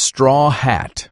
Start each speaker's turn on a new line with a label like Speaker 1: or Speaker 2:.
Speaker 1: Straw hat.